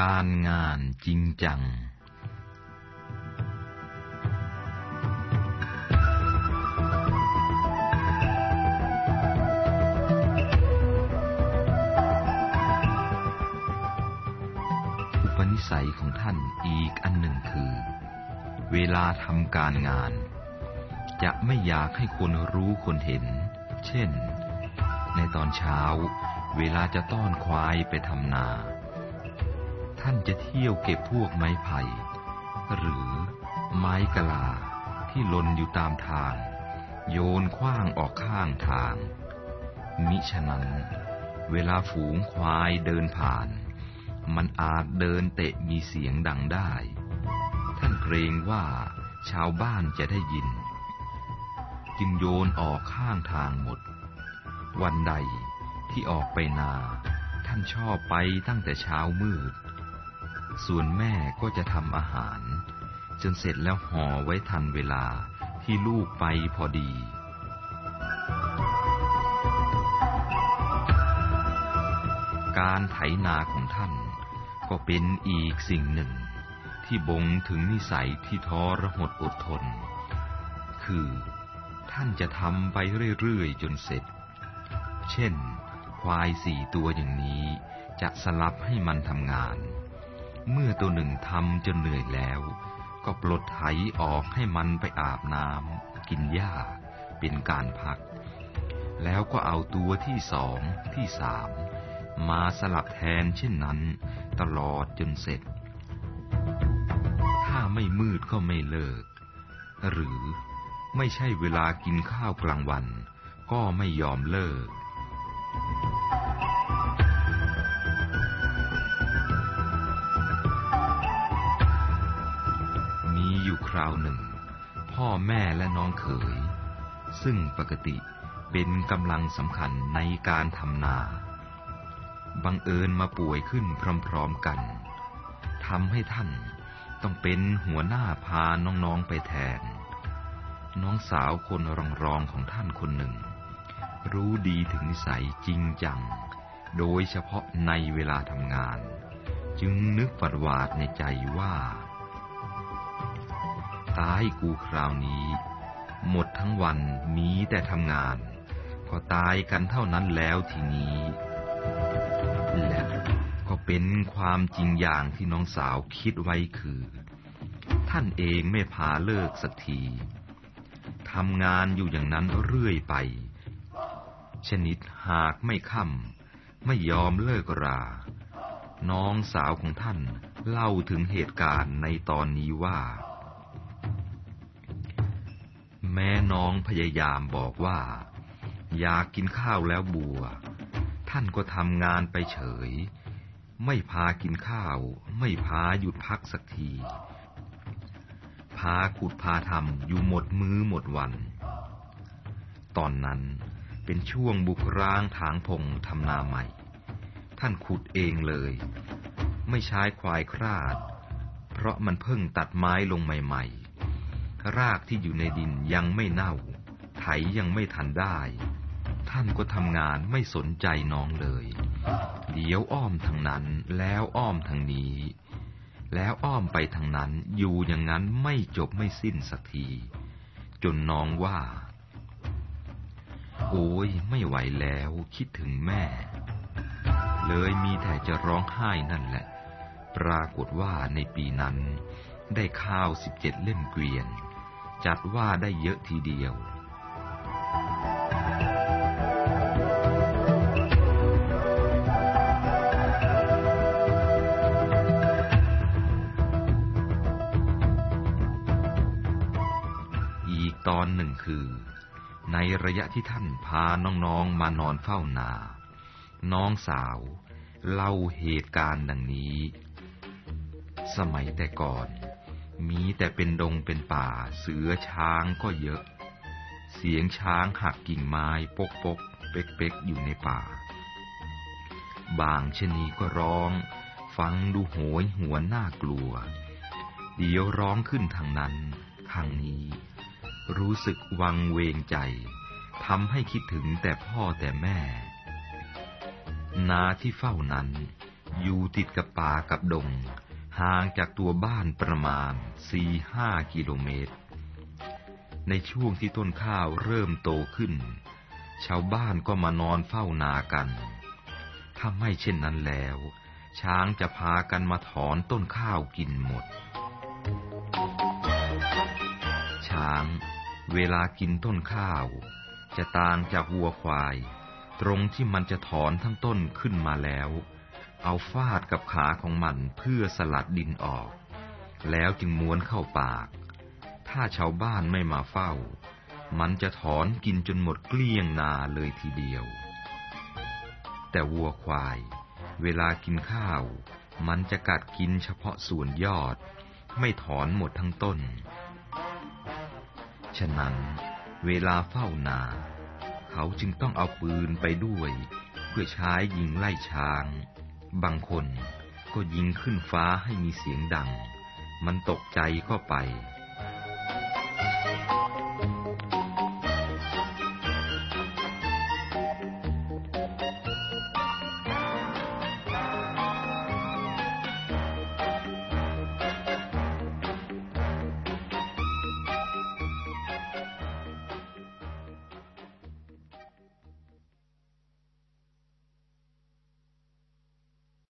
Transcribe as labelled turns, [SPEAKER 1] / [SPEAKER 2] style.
[SPEAKER 1] การงานจริงจัง อุปนิสัยของท่านอีกอันหนึ่งคือ เวลาทำการงาน จะไม่อยากให้คนรู้คนเห็น เช่น ในตอนเช้า เวลาจะต้อนควายไปทำนา ท่านจะเที่ยวเก็บพวกไม้ไผ่ หรือไม้กะลาที่หล่นอยู่ตามทาง โยนคว้างออกข้างทาง มิฉะนั้น เวลาฝูงควายเดินผ่าน มันอาจเดินเตะมีเสียงดังได้ ท่านเกรงว่าชาวบ้านจะได้ยิน จึงโยนออกข้างทางหมด วันใดที่ออกไปนา ท่านชอบไปตั้งแต่เช้ามืด ส่วนแม่ก็จะทำอาหาร จนเสร็จแล้วห่อไว้ทันเวลาที่ลูกไปพอดีการไถนาของท่านก็เป็นอีกสิ่งหนึ่ง ที่บ่งถึงนิสัยที่ท้อระหดอดทน คือท่านจะทำไปเรื่อยๆจนเสร็จ เช่น ควายสี่ตัวอย่างนี้จะสลับให้มันทำงาน เมื่อตัวหนึ่งทำจนเหนื่อยแล้ว ก็ปลดไถออกให้มันไปอาบน้ำกินหญ้า เป็นการพัก แล้วก็เอาตัวที่สองที่สามมาสลับแทนเช่นนั้น ตลอดจนเสร็จ ถ้าไม่มืดก็ไม่เลิก หรือไม่ใช่เวลากินข้าวกลางวัน ก็ไม่ยอมเลิก คราวหนึ่ง พ่อแม่และน้องเขย ซึ่งปกติเป็นกำลังสำคัญในการทำนาบังเอิญมาป่วยขึ้นพร้อมๆกันทำให้ท่านต้องเป็นหัวหน้าพาน้องๆไปแทน น้องสาวคนรองๆของท่านคนหนึ่ง รู้ดีถึงนิสัยจริงจัง โดยเฉพาะในเวลาทำงาน จึงนึกฝัดวาดในใจว่า ตายกูคราวนี้ หมดทั้งวันมีแต่ทำงานก็ตายกันเท่านั้นแล้วทีนี้ และก็เป็นความจริงอย่างที่น้องสาวคิดไว้คือ ท่านเองไม่พาเลิกสักทีทำงานอยู่อย่างนั้นเรื่อยไป ชนิดหากไม่ค่ำไม่ยอมเลิกรา น้องสาวของท่านเล่าถึงเหตุการณ์ในตอนนี้ว่า แม่น้องพยายามบอกว่า อยากกินข้าวแล้วบัว ท่านก็ทำงานไปเฉย ไม่พากินข้าว ไม่พาหยุดพักสักที พาขุดพาทำอยู่หมดมือหมดวัน ตอนนั้นเป็นช่วงบุกร้างทางพงทำนาใหม่ ท่านขุดเองเลย ไม่ใช้ควายคราด เพราะมันเพิ่งตัดไม้ลงใหม่ ๆ รากที่อยู่ในดินยังไม่เน่า ไถยังไม่ทันได้ ท่านก็ทำงานไม่สนใจน้องเลย เดี๋ยวอ้อมทางนั้นแล้วอ้อมทางนี้ แล้วอ้อมไปทางนั้นอยู่อย่างนั้นไม่จบไม่สิ้นสักที จนน้องว่า โอ้ยไม่ไหวแล้วคิดถึงแม่ เลยมีแต่จะร้องไห้นั่นแหละ ปรากฏว่าในปีนั้นได้ข้าวสิบเจ็ดเล่มเกวียน จัดว่าได้เยอะทีเดียว อีกตอนหนึ่งคือ ในระยะที่ท่านพาน้องๆมานอนเฝ้านา น้องสาวเล่าเหตุการณ์ดังนี้ สมัยแต่ก่อน มีแต่เป็นดงเป็นป่าเสือช้างก็เยอะ เสียงช้างหักกิ่งไม้ปกปกเป๊กเป๊กอยู่ในป่า บางชนีก็ร้อง ฟังดูโหยหัวน่ากลัว เดี๋ยวร้องขึ้นทางนั้นทางนี้ รู้สึกวังเวงใจทำให้คิดถึงแต่พ่อแต่แม่ นาที่เฝ้านั้น อยู่ติดกับป่ากับดง ห่างจากตัวบ้านประมาณสี่ห้ากิโลเมตร ในช่วงที่ต้นข้าวเริ่มโตขึ้น ชาวบ้านก็มานอนเฝ้านากัน ถ้าไม่เช่นนั้นแล้ว ช้างจะพากันมาถอนต้นข้าวกินหมด ช้าง เวลากินต้นข้าว จะต่างจากวัวควาย ตรงที่มันจะถอนทั้งต้นขึ้นมาแล้ว เอาฟาดกับขาของมันเพื่อสลัดดินออก แล้วจึงม้วนเข้าปาก ถ้าชาวบ้านไม่มาเฝ้า มันจะถอนกินจนหมดเกลี้ยงนาเลยทีเดียว แต่วัวควาย เวลากินข้าว มันจะกัดกินเฉพาะส่วนยอด ไม่ถอนหมดทั้งต้น ฉะนั้น เวลาเฝ้านา เขาจึงต้องเอาปืนไปด้วย เพื่อใช้ยิงไล่ช้าง บางคนก็ยิงขึ้นฟ้าให้มีเสียงดัง มันตกใจเข้าไป